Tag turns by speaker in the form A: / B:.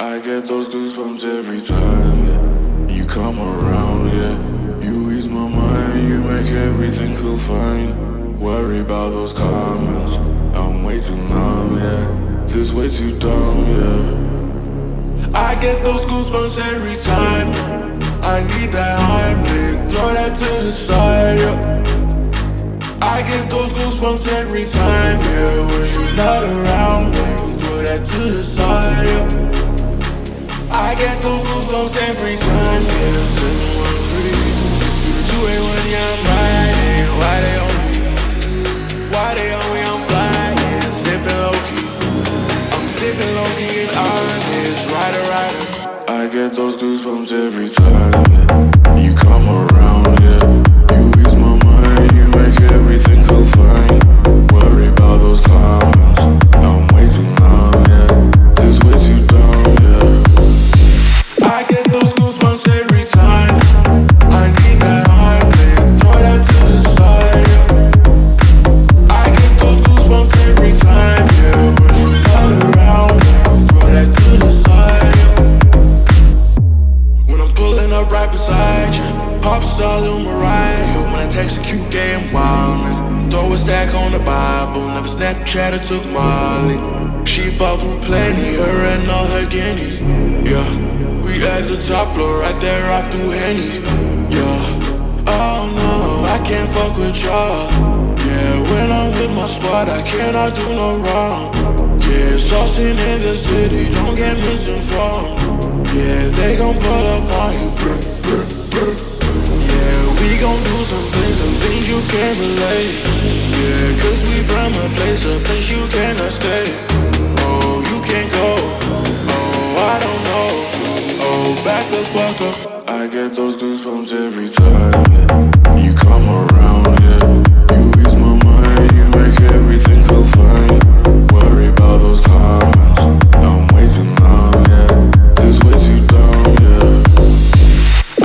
A: I get those goosebumps every time you come around, yeah. You ease my mind, you make everything feel fine. Worry about those comments, I'm way too numb, yeah. This way too dumb, yeah. I get those goosebumps every time. I need that Heimlich, throw that to the side, yeah. I get those goosebumps every time, yeah. When you're not around, me, throw that to the side, yeah. I get those goosebumps every time, yeah. 713 through the 281, yeah, I'm riding. Why they on me? Why they on me? I'm flying, low key. I'm low key honest, rider, rider. I get those goosebumps every time you come around, up right beside you, pop star Lil Mariah. When I text a cute game wildness, throw a stack on the Bible. Never Snapchat or took Molly. She fought through plenty, her and all her guineas. Yeah, we at the top floor, right there off through Henny. Yeah, oh no, I can't fuck with y'all. Yeah, when I'm with my squad, I cannot do no wrong. Yeah, saucing in the city, don't get misinformed. Yeah, they gon' pull up on you. Brr, brr, brr. Yeah, we gon' do some things, some things you can't relate. Yeah, cause we from a place, a place you cannot stay. Oh, you can't go. Oh, I don't know. Oh, back the fuck up. I get those goosebumps every time